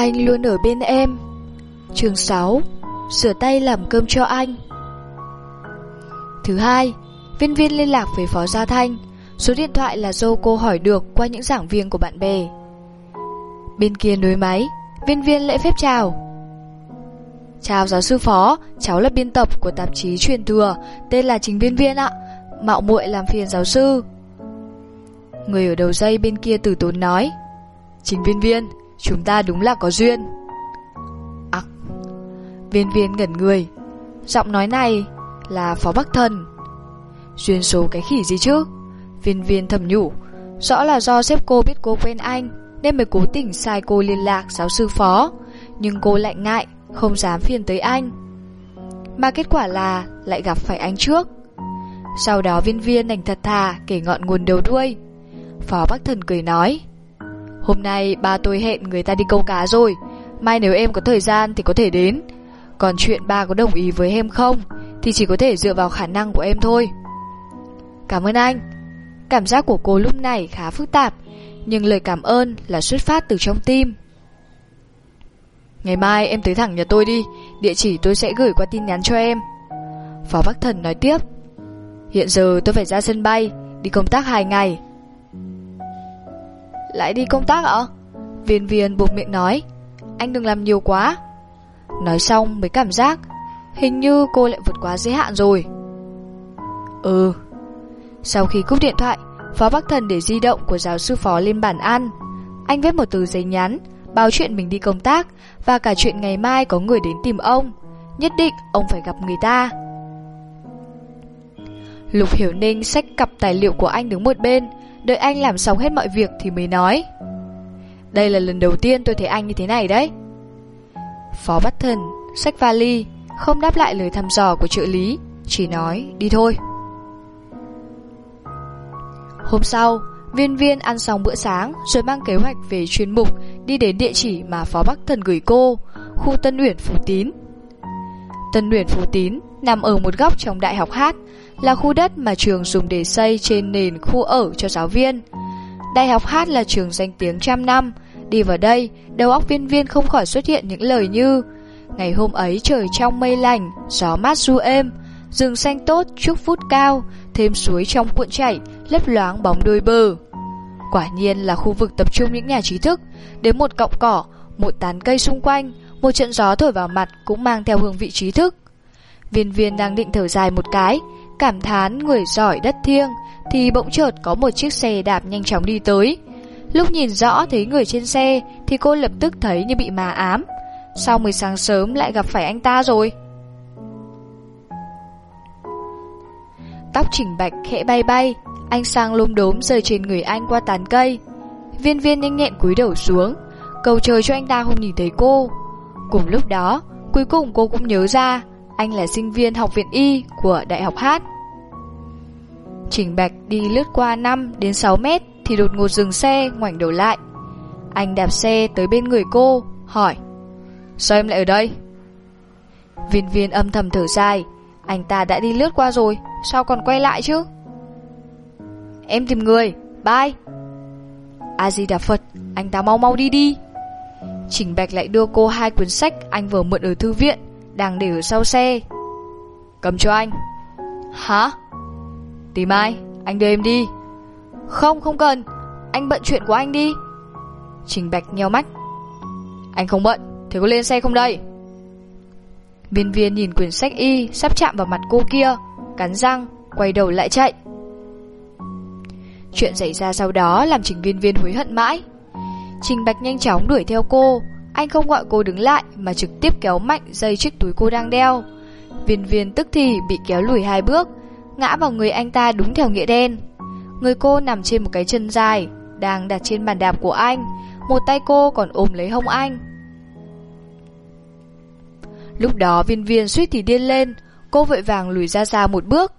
Anh luôn ở bên em. Chương 6 Rửa tay làm cơm cho anh. Thứ hai, Viên viên liên lạc với Phó Gia Thanh. Số điện thoại là do cô hỏi được qua những giảng viên của bạn bè. Bên kia nối máy, Viên viên lễ phép chào. Chào giáo sư Phó, Cháu là biên tập của tạp chí truyền thừa, Tên là Trình Viên Viên ạ. Mạo muội làm phiền giáo sư. Người ở đầu dây bên kia từ tốn nói. Trình Viên Viên Chúng ta đúng là có duyên. Ặc Viên viên ngẩn người. Giọng nói này là Phó Bắc Thần. Duyên số cái khỉ gì chứ? Viên viên thầm nhủ. Rõ là do sếp cô biết cô quen anh, Nên mới cố tình sai cô liên lạc giáo sư phó. Nhưng cô lại ngại, Không dám phiền tới anh. Mà kết quả là lại gặp phải anh trước. Sau đó viên viên đành thật thà Kể ngọn nguồn đầu đuôi. Phó Bắc Thần cười nói. Hôm nay ba tôi hẹn người ta đi câu cá rồi. Mai nếu em có thời gian thì có thể đến. Còn chuyện ba có đồng ý với em không Thì chỉ có thể dựa vào khả năng của em thôi. Cảm ơn anh. Cảm giác của cô lúc này khá phức tạp, Nhưng lời cảm ơn là xuất phát từ trong tim. Ngày mai em tới thẳng nhà tôi đi, Địa chỉ tôi sẽ gửi qua tin nhắn cho em. Phó Bắc Thần nói tiếp. Hiện giờ tôi phải ra sân bay, Đi công tác 2 ngày. Lại đi công tác ạ? Viên viên buộc miệng nói Anh đừng làm nhiều quá Nói xong mới cảm giác Hình như cô lại vượt quá giới hạn rồi Ừ sau khi cúp điện thoại, Phó Bắc Thần để di động của giáo sư phó lên bản ăn. Anh viết một từ giấy nhắn, báo chuyện mình đi công tác và cả chuyện ngày mai có người đến tìm ông. Nhất định ông phải gặp người ta. Lục Hiểu Ninh xách cặp tài liệu của anh đứng một bên, đợi anh làm xong hết mọi việc thì mới nói. Đây là lần đầu tiên tôi thấy anh như thế này đấy. Phó Bắc Thần xách vali, không đáp lại lời thăm dò của trợ lý, chỉ nói đi thôi. Hôm sau, viên viên ăn xong bữa sáng rồi mang kế hoạch về chuyên mục đi đến địa chỉ mà Phó Bắc Thần gửi cô, khu Tân Uyển Phú Tín. Tân Uyển Phú Tín nằm ở một góc trong đại học hát, là khu đất mà trường dùng để xây trên nền khu ở cho giáo viên. Đại học hát là trường danh tiếng trăm năm, đi vào đây, đầu óc viên viên không khỏi xuất hiện những lời như Ngày hôm ấy trời trong mây lành, gió mát du êm, rừng xanh tốt, trúc phút cao, thêm suối trong cuộn chảy, lấp loáng bóng đôi bờ. Quả nhiên là khu vực tập trung những nhà trí thức, đến một cọng cỏ, một tán cây xung quanh, một trận gió thổi vào mặt cũng mang theo hương vị trí thức. Viên viên đang định thở dài một cái, cảm thán người giỏi đất thiêng, thì bỗng chợt có một chiếc xe đạp nhanh chóng đi tới. Lúc nhìn rõ thấy người trên xe thì cô lập tức thấy như bị mà ám. Sau 10 sáng sớm lại gặp phải anh ta rồi. Tóc chỉnh bạch khẽ bay bay Anh sang lôm đốm rơi trên người anh qua tán cây Viên viên nhanh nhẹn cúi đầu xuống Cầu trời cho anh ta không nhìn thấy cô Cùng lúc đó Cuối cùng cô cũng nhớ ra anh là sinh viên học viện Y của Đại học Hát Trình Bạch đi lướt qua 5 đến 6 mét Thì đột ngột dừng xe ngoảnh đầu lại. Anh đạp xe tới bên người cô, Hỏi, Sao em lại ở đây? Viên viên âm thầm thở dài, Anh ta đã đi lướt qua rồi, Sao còn quay lại chứ? Em tìm người, Bye. A-di-đà Phật, Anh ta mau mau đi đi. Trình Bạch lại đưa cô hai cuốn sách Anh vừa mượn ở thư viện. Đang để ở sau xe. Cầm cho anh. Hả? Tìm ai? Anh đưa em đi. Không không cần. Anh bận chuyện của anh đi. Trình Bạch nheo mắt. Anh không bận Thế có lên xe không đây? Viên viên nhìn quyển sách y Sắp chạm vào mặt cô kia cắn răng, quay đầu lại chạy. Chuyện xảy ra sau đó làm Trình Viên Viên hối hận mãi. Trình Bạch nhanh chóng đuổi theo cô, anh không gọi cô đứng lại mà trực tiếp kéo mạnh dây chiếc túi cô đang đeo. Viên Viên tức thì bị kéo lùi hai bước, ngã vào người anh ta đúng theo nghĩa đen. Người cô nằm trên một cái chân dài, đang đặt trên bàn đạp của anh, một tay cô còn ôm lấy hông anh. Lúc đó viên viên suýt thì điên lên, Cô vội vàng lùi ra xa một bước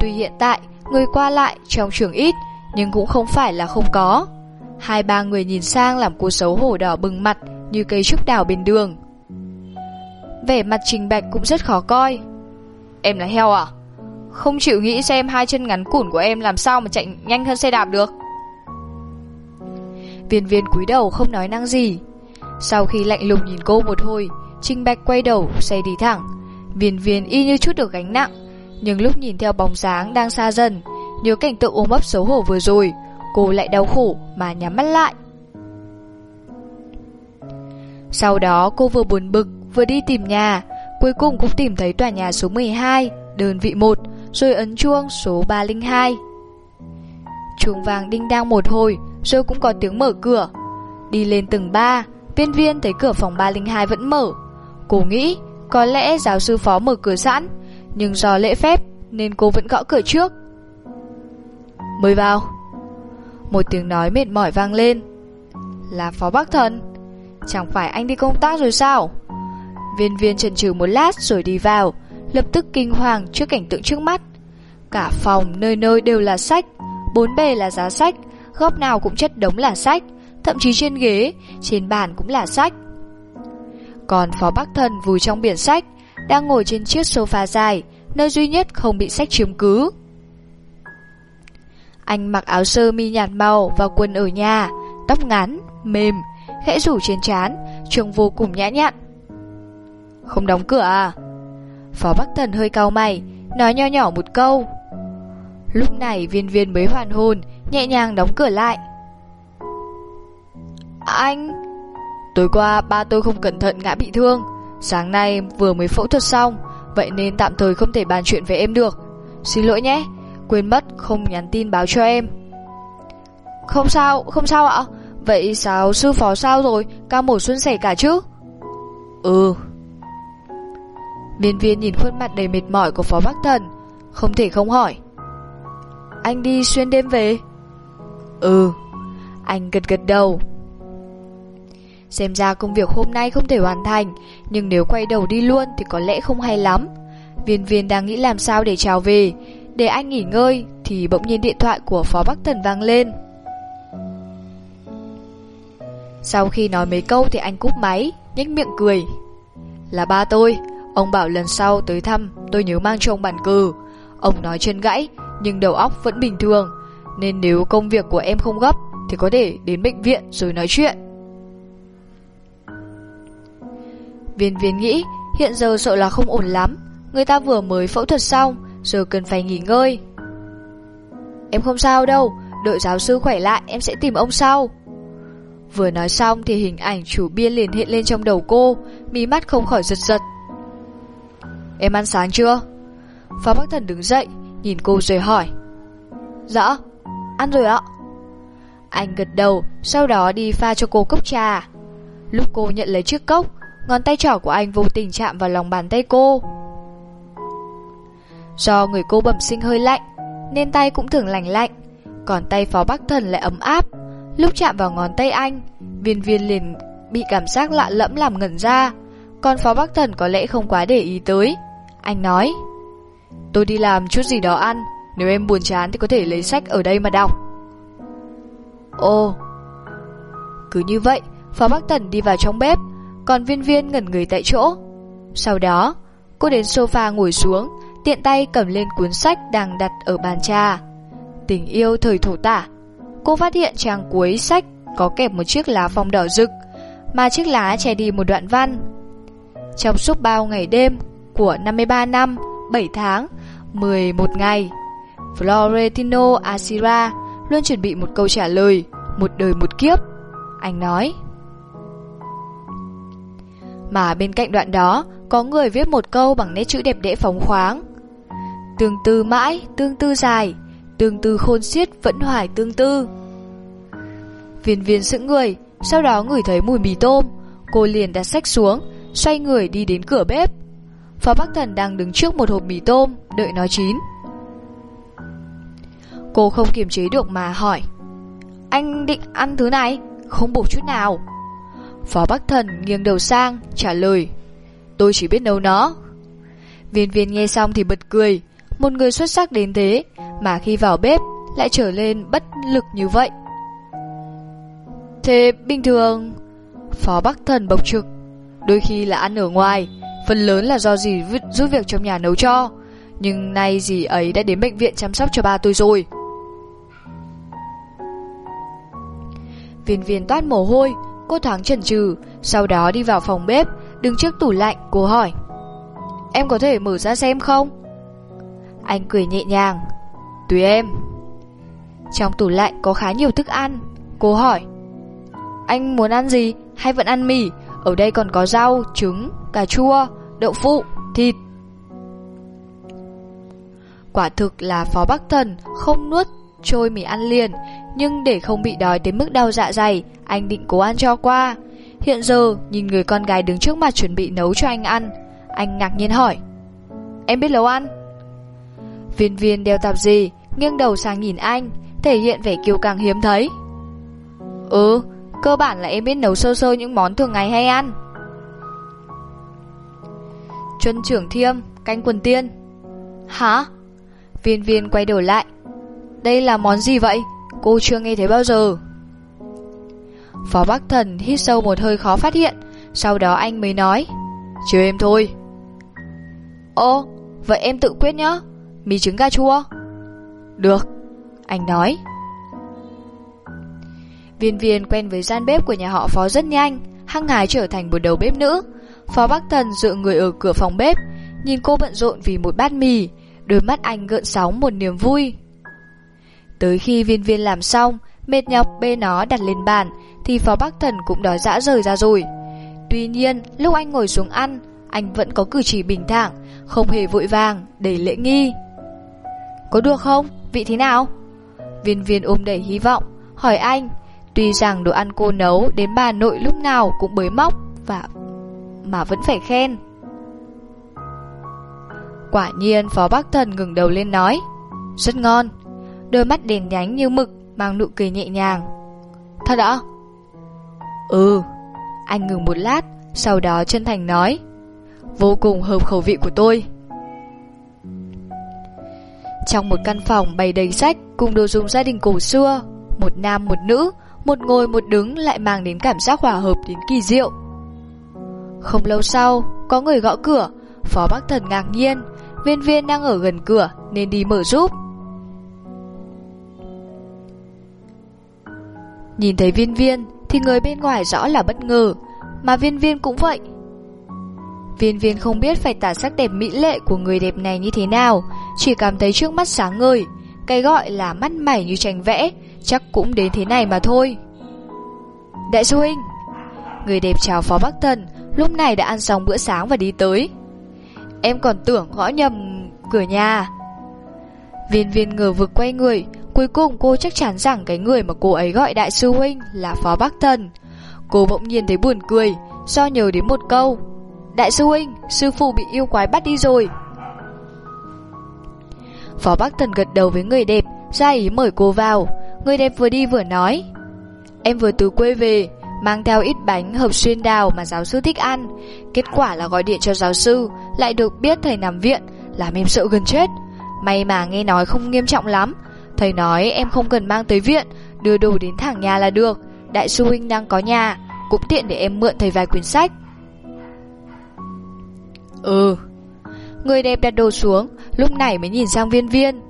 Tuy hiện tại người qua lại trong trường ít Nhưng cũng không phải là không có Hai ba người nhìn sang làm cô xấu hổ đỏ bừng mặt như cây trúc đào bên đường Vẻ mặt Trình Bạch cũng rất khó coi Em là heo à? Không chịu nghĩ xem hai chân ngắn củn của em làm sao mà chạy nhanh hơn xe đạp được Viên viên cúi đầu không nói năng gì Sau khi lạnh lùng nhìn cô một hồi, Trinh Bạch quay đầu, xe đi thẳng. Viên viên y như chút được gánh nặng, nhưng lúc nhìn theo bóng dáng đang xa dần, nhớ cảnh tượng ôm ấp xấu hổ vừa rồi, cô lại đau khổ mà nhắm mắt lại. Sau đó cô vừa buồn bực, vừa đi tìm nhà, cuối cùng cũng tìm thấy tòa nhà số 12, đơn vị 1, rồi ấn chuông số 302. Chuông vàng đinh đang một hồi, rồi cũng có tiếng mở cửa. Đi lên tầng 3, viên viên thấy cửa phòng 302 vẫn mở. Cô nghĩ có lẽ giáo sư phó mở cửa sẵn, nhưng do lễ phép nên cô vẫn gõ cửa trước. Mời vào. Một tiếng nói mệt mỏi vang lên. Là phó bác thần. Chẳng phải anh đi công tác rồi sao? Viên viên chần chừ một lát rồi đi vào, lập tức kinh hoàng trước cảnh tượng trước mắt. Cả phòng nơi nơi đều là sách, bốn bề là giá sách, góc nào cũng chất đống là sách, thậm chí trên ghế, trên bàn cũng là sách. Còn phó bác thần vùi trong biển sách, đang ngồi trên chiếc sofa dài, nơi duy nhất không bị sách chiếm cứ. Anh mặc áo sơ mi nhạt màu và quần ở nhà, tóc ngắn, mềm, khẽ rủ trên trán, trông vô cùng nhã nhặn. Không đóng cửa à? Phó Bắc Thần hơi cau mày, nói nho nhỏ một câu. Lúc này viên viên mới hoàn hồn, nhẹ nhàng đóng cửa lại. Anh... Tối qua ba tôi không cẩn thận ngã bị thương, sáng nay vừa mới phẫu thuật xong, vậy nên tạm thời không thể bàn chuyện với em được. Xin lỗi nhé, quên mất không nhắn tin báo cho em. Không sao, không sao ạ. Vậy sao sư phó sao rồi, ca mổ xuân sẻ cả chứ? Ừ. Viên viên nhìn khuôn mặt đầy mệt mỏi của phó bác thần, không thể không hỏi. Anh đi xuyên đêm về? Ừ. Anh gật gật đầu. Xem ra công việc hôm nay không thể hoàn thành, nhưng nếu quay đầu đi luôn thì có lẽ không hay lắm. Viên viên đang nghĩ làm sao để chào về, để anh nghỉ ngơi thì bỗng nhiên điện thoại của phó Bắc Thần vang lên. Sau khi nói mấy câu thì anh cúp máy, nhếch miệng cười. Là ba tôi, ông bảo lần sau tới thăm tôi nhớ mang cho ông bản cừ. Ông nói chân gãy nhưng đầu óc vẫn bình thường, nên nếu công việc của em không gấp thì có thể đến bệnh viện rồi nói chuyện. Viên viên nghĩ hiện giờ sợ là không ổn lắm, người ta vừa mới phẫu thuật xong, giờ cần phải nghỉ ngơi. Em không sao đâu, đợi giáo sư khỏe lại em sẽ tìm ông sau. Vừa nói xong thì hình ảnh chủ bia liền hiện lên trong đầu cô, mí mắt không khỏi giật giật. Em ăn sáng chưa? Phó Bắc Thần đứng dậy, nhìn cô rồi hỏi. Dạ, ăn rồi ạ. Anh gật đầu, sau đó đi pha cho cô cốc trà. Lúc cô nhận lấy chiếc cốc, ngón tay trỏ của anh vô tình chạm vào lòng bàn tay cô. Do người cô bẩm sinh hơi lạnh, nên tay cũng thường lành lạnh, còn tay Phó Bắc Thần lại ấm áp. Lúc chạm vào ngón tay anh, viên viên liền bị cảm giác lạ lẫm làm ngẩn ra, còn Phó Bắc Thần có lẽ không quá để ý tới. Anh nói, tôi đi làm chút gì đó ăn, nếu em buồn chán thì có thể lấy sách ở đây mà đọc. Ồ, cứ như vậy, Phó Bắc Thần đi vào trong bếp, còn viên viên ngẩn người tại chỗ. Sau đó, cô đến sofa ngồi xuống, tiện tay cầm lên cuốn sách đang đặt ở bàn trà. Tình yêu thời thổ tả. Cô phát hiện trang cuối sách có kẹp một chiếc lá phong đỏ rực, mà chiếc lá che đi một đoạn văn. Trong suốt bao ngày đêm của 53 năm, 7 tháng, 11 ngày, Florentino Asira luôn chuẩn bị một câu trả lời, một đời một kiếp. Anh nói. Mà bên cạnh đoạn đó, có người viết một câu bằng nét chữ đẹp đẽ phóng khoáng. Tương tư mãi, tương tư dài, tương tư khôn xiết vẫn hoài tương tư. Viên viên sững người, sau đó ngửi thấy mùi mì tôm, cô liền đặt sách xuống, xoay người đi đến cửa bếp. Phó Bắc Thần đang đứng trước một hộp mì tôm, đợi nó chín. Cô không kiềm chế được mà hỏi Anh định ăn thứ này? Không bổ chút nào Phó Bắc Thần nghiêng đầu sang Trả lời Tôi chỉ biết nấu nó Viên viên nghe xong thì bật cười Một người xuất sắc đến thế mà khi vào bếp lại trở lên bất lực như vậy Thế bình thường Phó Bắc Thần bộc trực Đôi khi là ăn ở ngoài Phần lớn là do gì giúp việc trong nhà nấu cho Nhưng nay dì ấy đã đến bệnh viện chăm sóc cho ba tôi rồi Viên viên toát mồ hôi cô thoáng chần chừ, sau đó đi vào phòng bếp, đứng trước tủ lạnh, cô hỏi. Em có thể mở ra xem không? Anh cười nhẹ nhàng. Tùy em. Trong tủ lạnh có khá nhiều thức ăn. Cô hỏi. Anh muốn ăn gì hay vẫn ăn mì? Ở đây còn có rau, trứng, cà chua, đậu phụ, thịt. Quả thực là Phó Bắc Thần không nuốt trôi mì ăn liền, nhưng để không bị đói đến mức đau dạ dày, anh định cố ăn cho qua. Hiện giờ, nhìn người con gái đứng trước mặt chuẩn bị nấu cho anh ăn, anh ngạc nhiên hỏi. Em biết nấu ăn? Viên viên đeo tạp gì, nghiêng đầu sang nhìn anh, thể hiện vẻ kiêu càng hiếm thấy. Ừ, cơ bản là em biết nấu sơ sơ những món thường ngày hay ăn. Chuân trưởng thiêm, canh quần tiên. Hả? Viên viên quay đầu lại. Đây là món gì vậy? Cô chưa nghe thấy bao giờ. Phó Bắc Thần hít sâu một hơi khó phát hiện, sau đó anh mới nói. chiều em thôi. Ô, vậy em tự quyết nhá. Mì trứng cà chua. Được, anh nói. Viên viên quen với gian bếp của nhà họ Phó rất nhanh, hăng hái trở thành một đầu bếp nữ. Phó Bắc Thần dựa người ở cửa phòng bếp, nhìn cô bận rộn vì một bát mì, đôi mắt anh gợn sóng một niềm vui. Tới khi viên viên làm xong, mệt nhọc bê nó đặt lên bàn, thì Phó Bắc Thần cũng đói dã rời ra rồi. Tuy nhiên, lúc anh ngồi xuống ăn, anh vẫn có cử chỉ bình thản, không hề vội vàng, đầy lễ nghi. Có được không? Vị thế nào? Viên viên ôm đầy hy vọng, hỏi anh. Tuy rằng đồ ăn cô nấu đến bà nội lúc nào cũng bới móc và mà vẫn phải khen. Quả nhiên Phó Bắc Thần ngừng đầu lên nói Rất ngon Đôi mắt đèn nhánh như mực Mang nụ cười nhẹ nhàng Thật ạ? Ừ Anh ngừng một lát Sau đó chân thành nói Vô cùng hợp khẩu vị của tôi trong một căn phòng bày đầy sách, Cùng đồ dùng gia đình cổ xưa, Một nam một nữ, Một ngồi một đứng lại mang đến cảm giác hòa hợp đến kỳ diệu. Không lâu sau, Có người gõ cửa, Phó Bắc Thần ngạc nhiên, Viên viên đang ở gần cửa Nên đi mở giúp. Nhìn thấy viên viên Thì người bên ngoài rõ là bất ngờ, Mà viên viên cũng vậy Viên viên không biết phải tả sắc đẹp mỹ lệ Của người đẹp này như thế nào, Chỉ cảm thấy trước mắt sáng ngời, Cái gọi là mắt mảy như tranh vẽ, Chắc cũng đến thế này mà thôi. Đại sư huynh, Người đẹp chào phó Bắc Thần, Lúc này đã ăn xong bữa sáng và đi tới. Em còn tưởng gõ nhầm cửa nhà. Viên viên ngờ vực quay người, Cuối cùng cô chắc chắn rằng cái người mà cô ấy gọi đại sư huynh là Phó Bắc Thần. Cô bỗng nhiên thấy buồn cười, Do nhớ đến một câu. Đại sư huynh, sư phụ bị yêu quái bắt đi rồi Phó Bắc Thần gật đầu với người đẹp Ra ý mời cô vào Người đẹp vừa đi vừa nói Em vừa từ quê về mang theo ít bánh hợp xuyên đào mà giáo sư thích ăn. Kết quả là gọi điện cho giáo sư, lại được biết thầy nằm viện, làm em sợ gần chết. May mà nghe nói không nghiêm trọng lắm. Thầy nói em không cần mang tới viện, đưa đồ đến thẳng nhà là được. Đại sư huynh đang có nhà, cũng tiện để em mượn thầy vài quyển sách. Ừ. Người đẹp đặt đồ xuống, lúc này mới nhìn sang viên viên.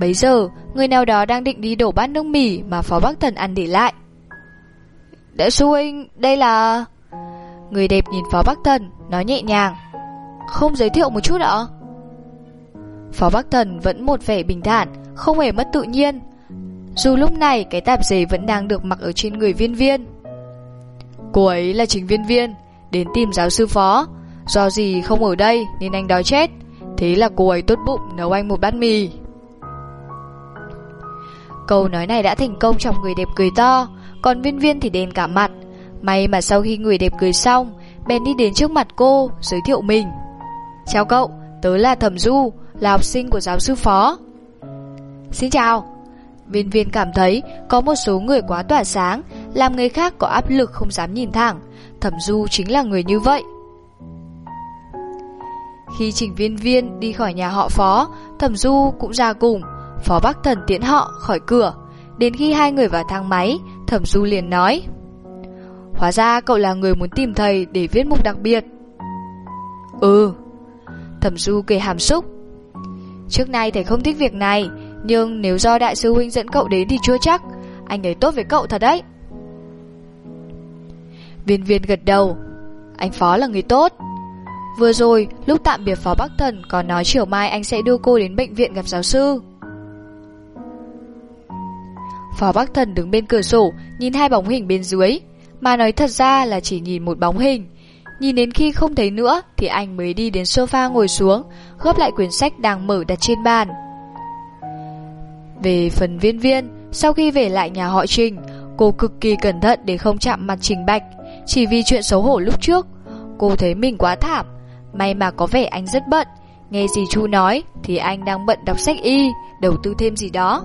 Bấy giờ, người nào đó đang định đi đổ bát nước mì mà Phó Bắc Thần ăn để lại. Đại sư huynh, đây là... Người đẹp nhìn Phó Bắc Thần, nói nhẹ nhàng. Không giới thiệu một chút ạ? Phó Bắc Thần vẫn một vẻ bình thản, không hề mất tự nhiên. Dù lúc này cái tạp dề vẫn đang được mặc ở trên người viên viên. Cô ấy là chính viên viên, đến tìm giáo sư Phó. Do gì không ở đây nên anh đói chết. Thế là cô ấy tốt bụng nấu anh một bát mì. Câu nói này đã thành công trong người đẹp cười to, còn viên viên thì đen cả mặt. May mà sau khi người đẹp cười xong Ben đi đến trước mặt cô Giới thiệu mình. Chào cậu, tớ là Thẩm Du Là học sinh của giáo sư Phó. Xin chào. Viên viên cảm thấy có một số người quá tỏa sáng Làm người khác có áp lực không dám nhìn thẳng. Thẩm Du chính là người như vậy. Khi trình viên viên đi khỏi nhà họ Phó, Thẩm Du cũng ra cùng Phó Bắc Thần tiễn họ khỏi cửa Đến khi hai người vào thang máy, Thẩm Du liền nói, Hóa ra cậu là người muốn tìm thầy để viết mục đặc biệt Ừ Thẩm Du kề hàm xúc, Trước nay thầy không thích việc này, Nhưng nếu do đại sư huynh dẫn cậu đến thì chưa chắc, Anh ấy tốt với cậu thật đấy Viên viên gật đầu. Anh Phó là người tốt. Vừa rồi, lúc tạm biệt Phó Bắc Thần còn nói chiều mai anh sẽ đưa cô đến bệnh viện gặp giáo sư. Phó Bắc Thần đứng bên cửa sổ, nhìn hai bóng hình bên dưới, mà nói thật ra là chỉ nhìn một bóng hình. Nhìn đến khi không thấy nữa thì anh mới đi đến sofa ngồi xuống, gấp lại quyển sách đang mở đặt trên bàn. Về phần viên viên, sau khi về lại nhà họ Trình, cô cực kỳ cẩn thận để không chạm mặt Trình Bạch, chỉ vì chuyện xấu hổ lúc trước. Cô thấy mình quá thảm, may mà có vẻ anh rất bận. Nghe gì chu nói thì anh đang bận đọc sách y, đầu tư thêm gì đó.